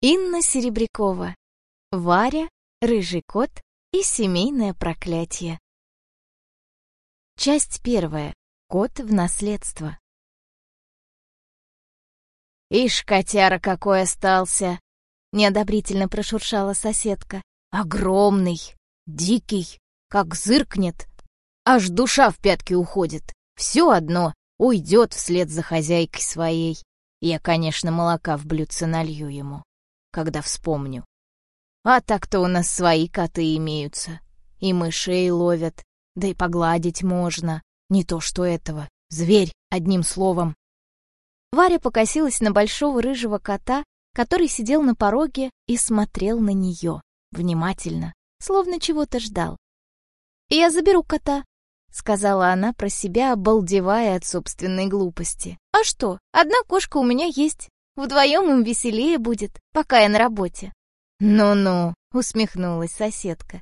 Инна Серебрякова. Варя, Рыжий кот и семейное проклятие. Часть первая. Кот в наследство. «Ишь, котяра какой остался!» — неодобрительно прошуршала соседка. «Огромный, дикий, как зыркнет, аж душа в пятки уходит. Все одно уйдет вслед за хозяйкой своей. Я, конечно, молока в блюдце налью ему когда вспомню. А так-то у нас свои коты имеются. И мышей ловят, да и погладить можно. Не то что этого. Зверь, одним словом. Варя покосилась на большого рыжего кота, который сидел на пороге и смотрел на нее внимательно, словно чего-то ждал. «Я заберу кота», — сказала она про себя, обалдевая от собственной глупости. «А что, одна кошка у меня есть. Вдвоем им веселее будет, пока я на работе». «Ну-ну», — усмехнулась соседка.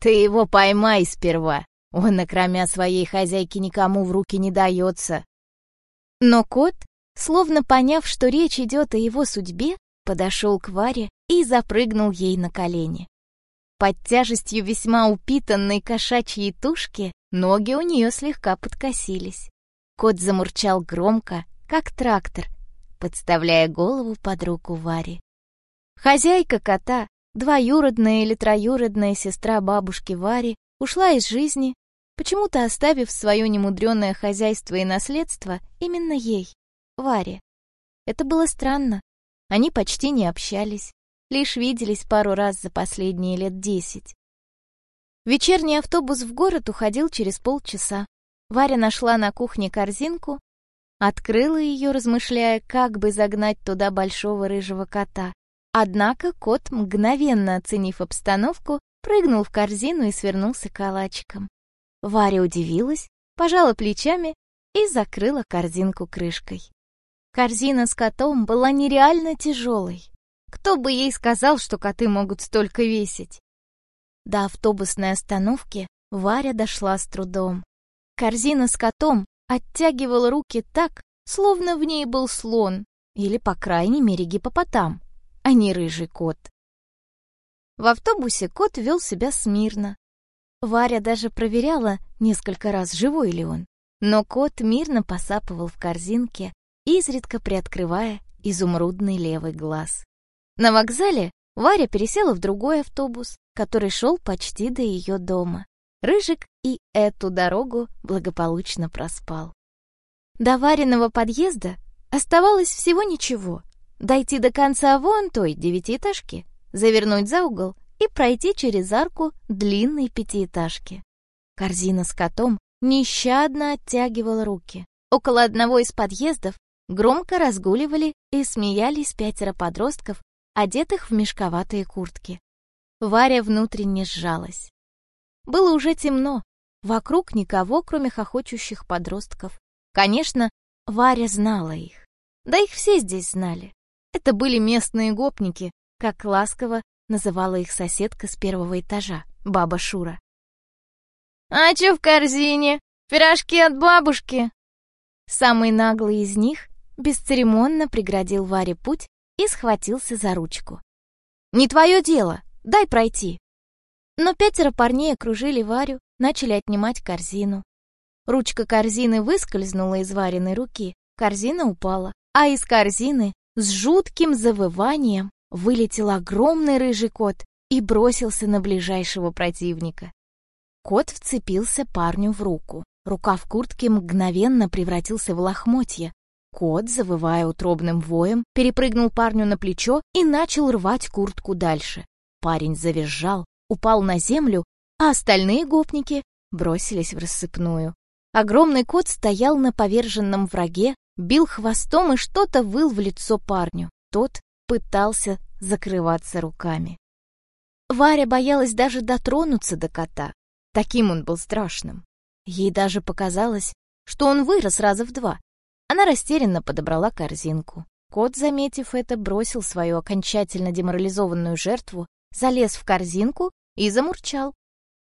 «Ты его поймай сперва. Он, окромя своей хозяйки, никому в руки не дается». Но кот, словно поняв, что речь идет о его судьбе, подошел к Варе и запрыгнул ей на колени. Под тяжестью весьма упитанной кошачьей тушки ноги у нее слегка подкосились. Кот замурчал громко, как трактор, подставляя голову под руку Варе. Хозяйка кота, двоюродная или троюродная сестра бабушки Вари, ушла из жизни, почему-то оставив свое немудреное хозяйство и наследство именно ей, Варе. Это было странно. Они почти не общались, лишь виделись пару раз за последние лет десять. Вечерний автобус в город уходил через полчаса. Варя нашла на кухне корзинку Открыла ее, размышляя, как бы загнать туда большого рыжего кота. Однако кот, мгновенно оценив обстановку, прыгнул в корзину и свернулся калачиком. Варя удивилась, пожала плечами и закрыла корзинку крышкой. Корзина с котом была нереально тяжелой. Кто бы ей сказал, что коты могут столько весить? До автобусной остановки Варя дошла с трудом. Корзина с котом оттягивал руки так, словно в ней был слон или, по крайней мере, гипопотам, а не рыжий кот. В автобусе кот вел себя смирно. Варя даже проверяла несколько раз, живой ли он. Но кот мирно посапывал в корзинке, изредка приоткрывая изумрудный левый глаз. На вокзале Варя пересела в другой автобус, который шел почти до ее дома. Рыжик и эту дорогу благополучно проспал. До Вариного подъезда оставалось всего ничего. Дойти до конца вон той девятиэтажки, завернуть за угол и пройти через арку длинной пятиэтажки. Корзина с котом нещадно оттягивала руки. Около одного из подъездов громко разгуливали и смеялись пятеро подростков, одетых в мешковатые куртки. Варя внутренне сжалась. Было уже темно, вокруг никого, кроме хохочущих подростков. Конечно, Варя знала их. Да их все здесь знали. Это были местные гопники, как ласково называла их соседка с первого этажа, баба Шура. «А чё в корзине? Пирожки от бабушки?» Самый наглый из них бесцеремонно преградил Варе путь и схватился за ручку. «Не твое дело, дай пройти!» Но пятеро парней окружили Варю, начали отнимать корзину. Ручка корзины выскользнула из Вариной руки, корзина упала, а из корзины с жутким завыванием вылетел огромный рыжий кот и бросился на ближайшего противника. Кот вцепился парню в руку. Рука в куртке мгновенно превратился в лохмотье. Кот, завывая утробным воем, перепрыгнул парню на плечо и начал рвать куртку дальше. Парень завизжал, упал на землю, а остальные гопники бросились в рассыпную. Огромный кот стоял на поверженном враге, бил хвостом и что-то выл в лицо парню. Тот пытался закрываться руками. Варя боялась даже дотронуться до кота. Таким он был страшным. Ей даже показалось, что он вырос раза в два. Она растерянно подобрала корзинку. Кот, заметив это, бросил свою окончательно деморализованную жертву залез в корзинку и замурчал.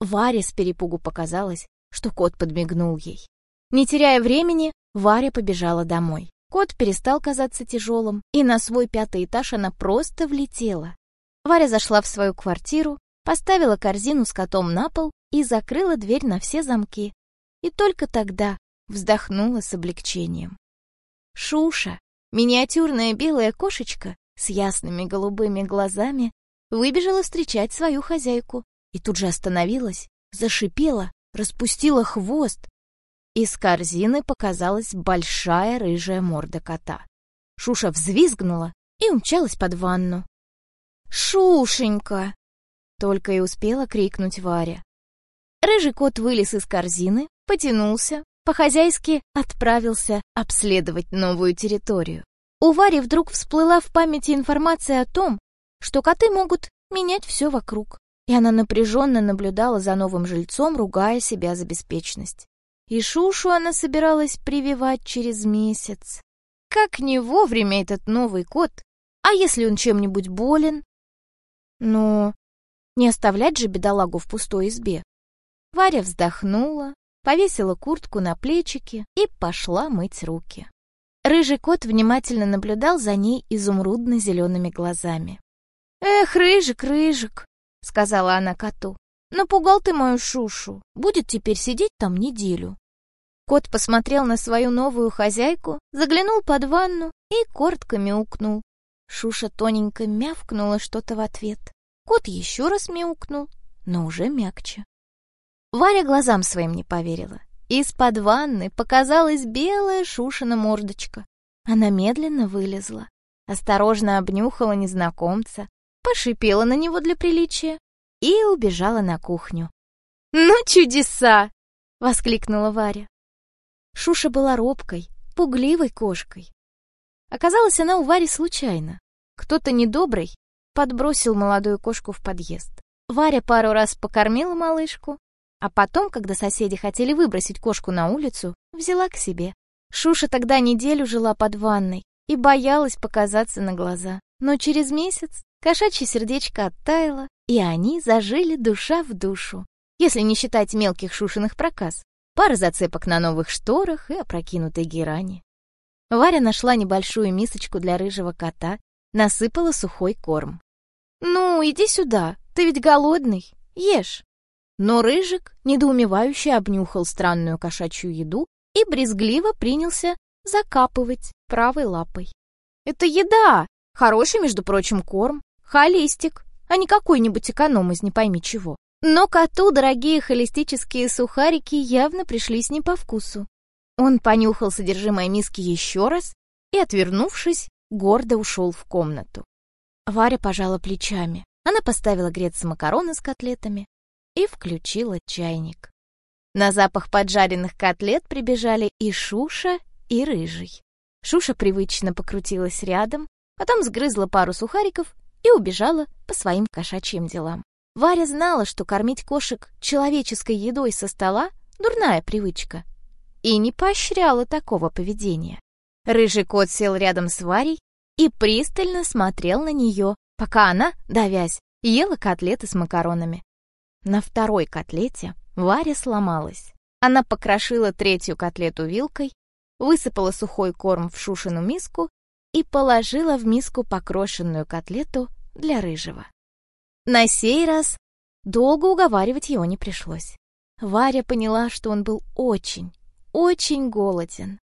Варе с перепугу показалось, что кот подмигнул ей. Не теряя времени, Варя побежала домой. Кот перестал казаться тяжелым, и на свой пятый этаж она просто влетела. Варя зашла в свою квартиру, поставила корзину с котом на пол и закрыла дверь на все замки. И только тогда вздохнула с облегчением. Шуша, миниатюрная белая кошечка с ясными голубыми глазами, выбежала встречать свою хозяйку и тут же остановилась, зашипела, распустила хвост. Из корзины показалась большая рыжая морда кота. Шуша взвизгнула и умчалась под ванну. «Шушенька!» — только и успела крикнуть Варя. Рыжий кот вылез из корзины, потянулся, по-хозяйски отправился обследовать новую территорию. У Вари вдруг всплыла в памяти информация о том, что коты могут менять все вокруг, и она напряженно наблюдала за новым жильцом, ругая себя за беспечность. И Шушу она собиралась прививать через месяц. Как не вовремя этот новый кот? А если он чем-нибудь болен? Ну, не оставлять же бедолагу в пустой избе. Варя вздохнула, повесила куртку на плечики и пошла мыть руки. Рыжий кот внимательно наблюдал за ней изумрудно-зелеными глазами. «Эх, Рыжик, Рыжик!» — сказала она коту. «Напугал ты мою Шушу. Будет теперь сидеть там неделю». Кот посмотрел на свою новую хозяйку, заглянул под ванну и коротко мяукнул. Шуша тоненько мявкнула что-то в ответ. Кот еще раз мяукнул, но уже мягче. Варя глазам своим не поверила. Из-под ванны показалась белая Шушина мордочка. Она медленно вылезла, осторожно обнюхала незнакомца, пошипела на него для приличия и убежала на кухню. «Ну, чудеса!» — воскликнула Варя. Шуша была робкой, пугливой кошкой. Оказалась она у Вари случайно. Кто-то недобрый подбросил молодую кошку в подъезд. Варя пару раз покормила малышку, а потом, когда соседи хотели выбросить кошку на улицу, взяла к себе. Шуша тогда неделю жила под ванной и боялась показаться на глаза. Но через месяц кошачье сердечко оттаяло, и они зажили душа в душу. Если не считать мелких Шушиных проказ, пара зацепок на новых шторах и опрокинутой герани. Варя нашла небольшую мисочку для рыжего кота, насыпала сухой корм. «Ну, иди сюда, ты ведь голодный, ешь!» Но Рыжик недоумевающе обнюхал странную кошачью еду и брезгливо принялся закапывать правой лапой. «Это еда! Хороший, между прочим, корм. Холистик, а не какой-нибудь эконом из не пойми чего». Но коту дорогие холистические сухарики явно пришлись не по вкусу. Он понюхал содержимое миски еще раз и, отвернувшись, гордо ушел в комнату. Варя пожала плечами. Она поставила греться макароны с котлетами, и включила чайник. На запах поджаренных котлет прибежали и Шуша, и Рыжий. Шуша привычно покрутилась рядом, потом сгрызла пару сухариков и убежала по своим кошачьим делам. Варя знала, что кормить кошек человеческой едой со стола — дурная привычка, и не поощряла такого поведения. Рыжий кот сел рядом с Варей и пристально смотрел на нее, пока она, давясь, ела котлеты с макаронами. На второй котлете Варя сломалась. Она покрошила третью котлету вилкой, высыпала сухой корм в Шушину миску и положила в миску покрошенную котлету для рыжего. На сей раз долго уговаривать его не пришлось. Варя поняла, что он был очень, очень голоден.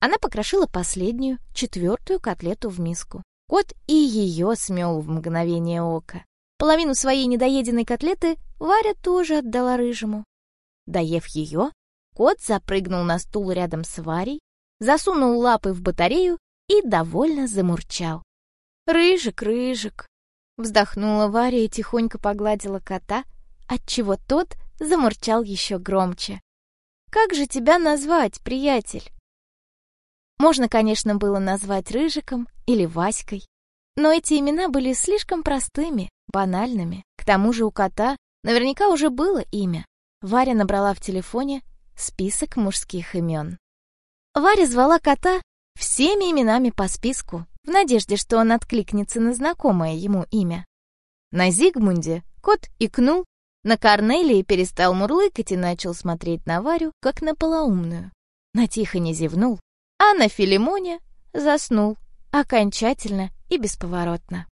Она покрошила последнюю, четвертую котлету в миску. Кот и ее смел в мгновение ока. Половину своей недоеденной котлеты Варя тоже отдала рыжему. Доев ее, кот запрыгнул на стул рядом с Варей, засунул лапы в батарею и довольно замурчал. «Рыжик, рыжик!» Вздохнула Варя и тихонько погладила кота, отчего тот замурчал еще громче. «Как же тебя назвать, приятель?» Можно, конечно, было назвать Рыжиком или Васькой, но эти имена были слишком простыми, банальными. К тому же у кота наверняка уже было имя. Варя набрала в телефоне список мужских имен. Варя звала кота всеми именами по списку, в надежде, что он откликнется на знакомое ему имя. На Зигмунде кот икнул, на Корнелии перестал мурлыкать и начал смотреть на Варю, как на полоумную. На Тихоне зевнул, а на Филимоне заснул, окончательно и бесповоротно.